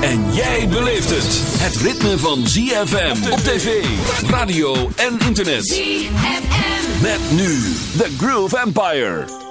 En jij beleeft het. Het ritme van ZFM op tv, radio en internet. ZFM. Met nu The Groove Empire.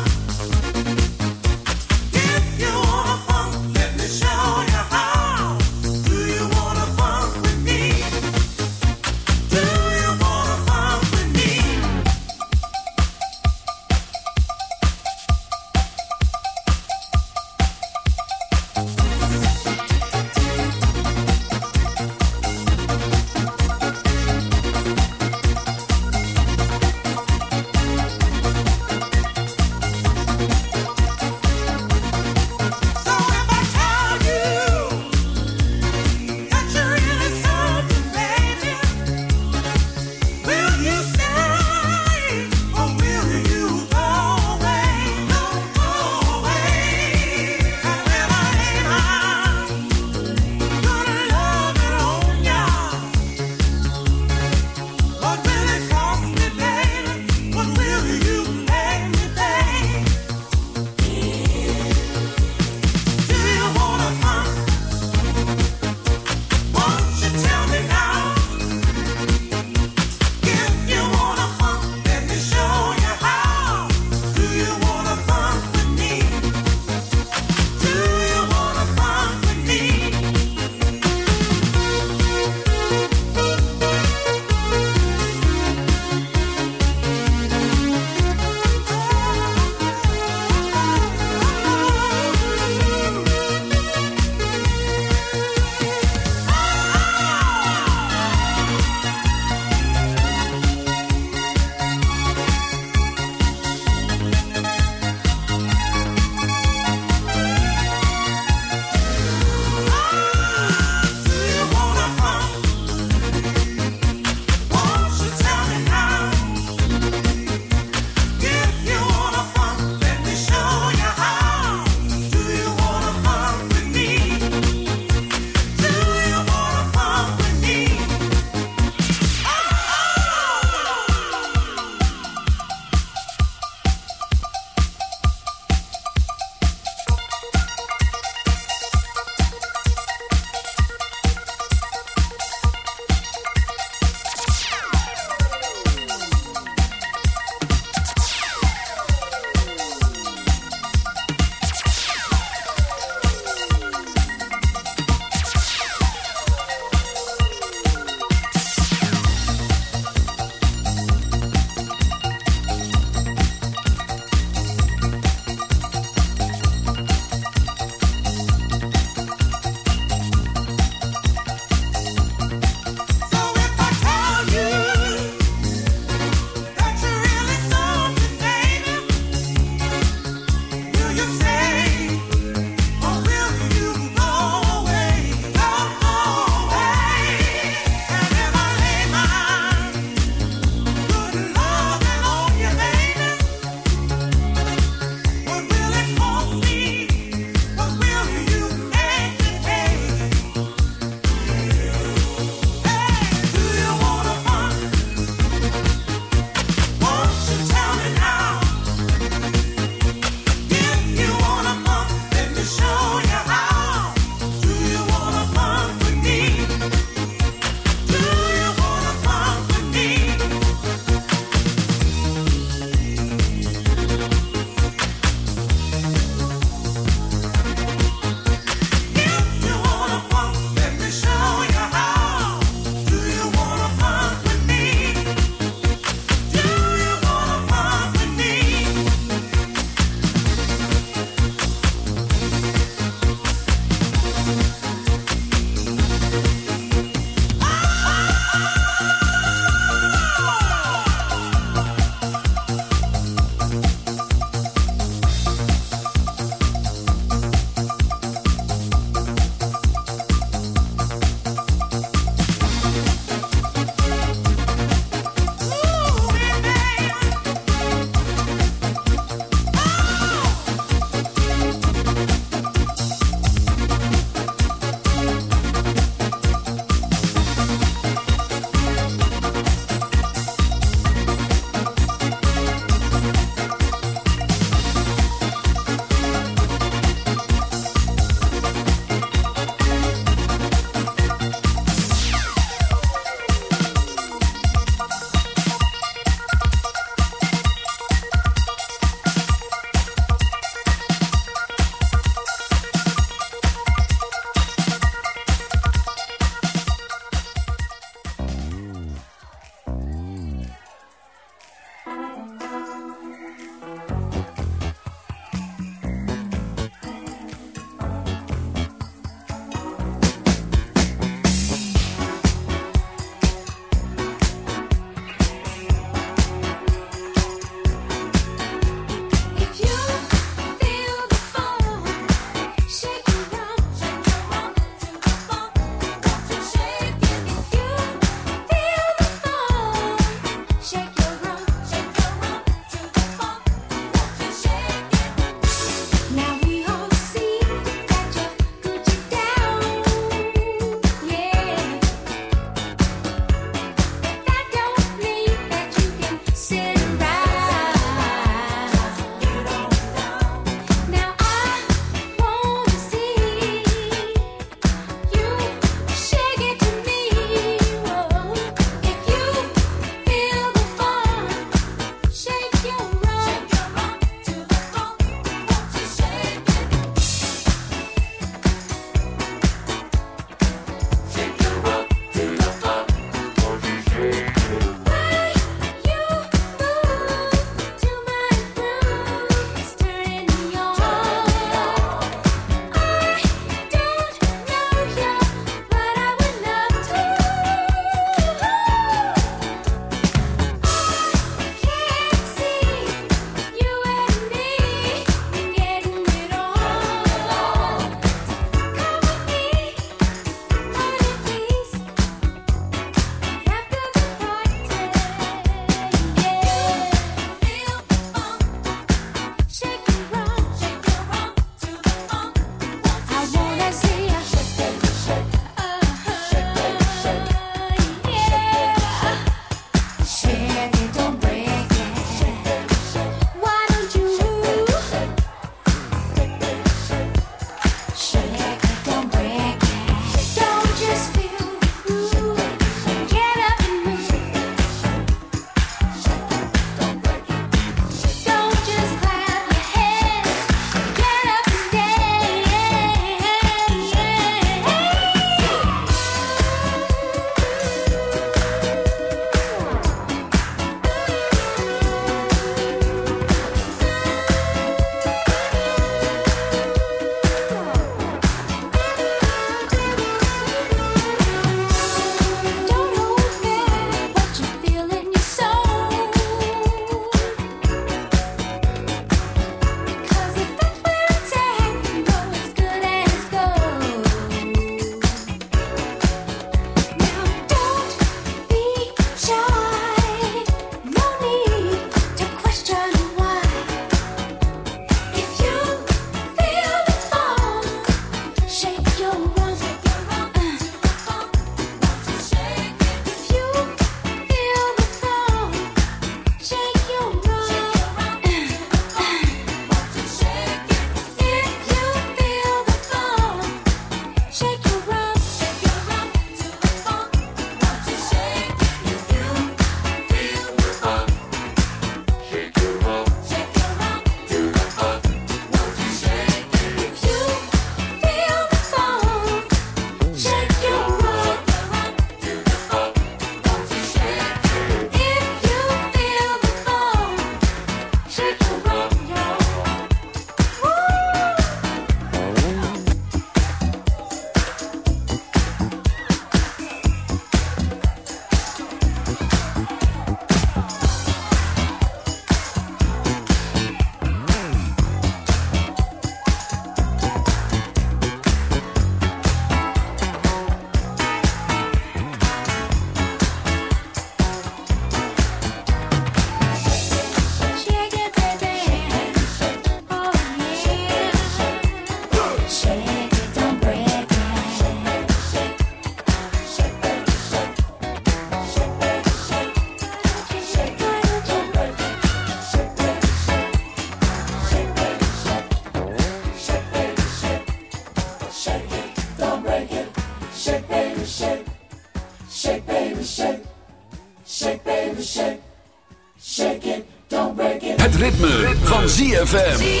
ZFM.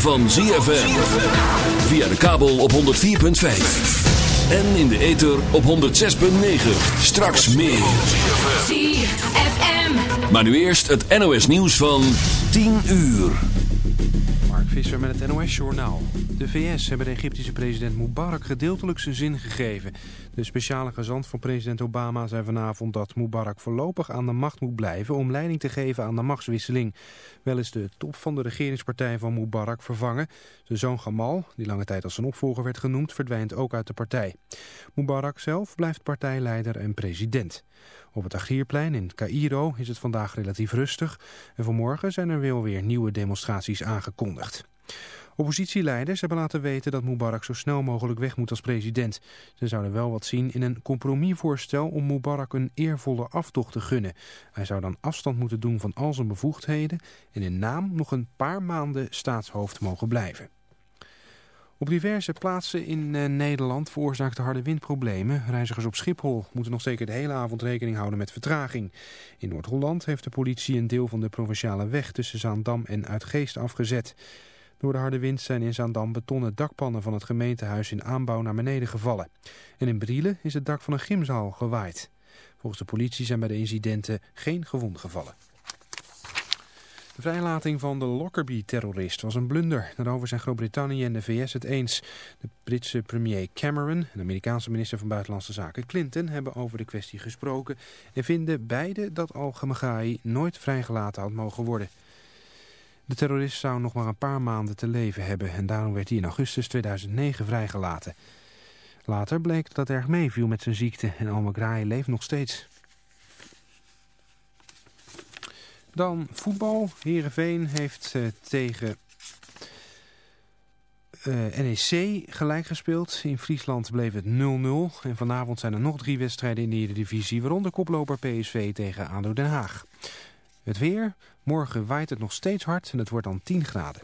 van ZFM. Via de kabel op 104.5. En in de ether op 106.9. Straks meer. ZFM. Maar nu eerst het NOS nieuws van 10 uur. Mark Visser met het NOS Journaal. De VS hebben de Egyptische president Mubarak gedeeltelijk zijn zin gegeven. De speciale gezant van president Obama zei vanavond dat Mubarak voorlopig aan de macht moet blijven om leiding te geven aan de machtswisseling. Wel is de top van de regeringspartij van Mubarak vervangen. Zijn zoon Gamal, die lange tijd als zijn opvolger werd genoemd, verdwijnt ook uit de partij. Mubarak zelf blijft partijleider en president. Op het Agierplein in Cairo is het vandaag relatief rustig en vanmorgen zijn er wel weer nieuwe demonstraties aangekondigd. Oppositieleiders hebben laten weten dat Mubarak zo snel mogelijk weg moet als president. Ze zouden wel wat zien in een compromisvoorstel om Mubarak een eervolle aftocht te gunnen. Hij zou dan afstand moeten doen van al zijn bevoegdheden en in naam nog een paar maanden staatshoofd mogen blijven. Op diverse plaatsen in eh, Nederland veroorzaakt de harde wind problemen. Reizigers op Schiphol moeten nog zeker de hele avond rekening houden met vertraging. In Noord-Holland heeft de politie een deel van de provinciale weg tussen Zaandam en Uitgeest afgezet. Door de harde wind zijn in Zaandam betonnen dakpannen van het gemeentehuis in aanbouw naar beneden gevallen. En in Brielen is het dak van een gymzaal gewaaid. Volgens de politie zijn bij de incidenten geen gewonden gevallen. De vrijlating van de Lockerbie-terrorist was een blunder. Daarover zijn Groot-Brittannië en de VS het eens. De Britse premier Cameron en de Amerikaanse minister van Buitenlandse Zaken Clinton hebben over de kwestie gesproken... en vinden beide dat al-Ghamaghaei nooit vrijgelaten had mogen worden. De terrorist zou nog maar een paar maanden te leven hebben en daarom werd hij in augustus 2009 vrijgelaten. Later bleek dat erg meeviel met zijn ziekte en Al-Maghrahi leeft nog steeds. Dan voetbal. Heerenveen heeft uh, tegen eh, NEC gelijk gespeeld. In Friesland bleef het 0-0. En vanavond zijn er nog drie wedstrijden in de Eredivisie, waaronder koploper PSV tegen ADO Den Haag. Het weer. Morgen waait het nog steeds hard en het wordt dan 10 graden.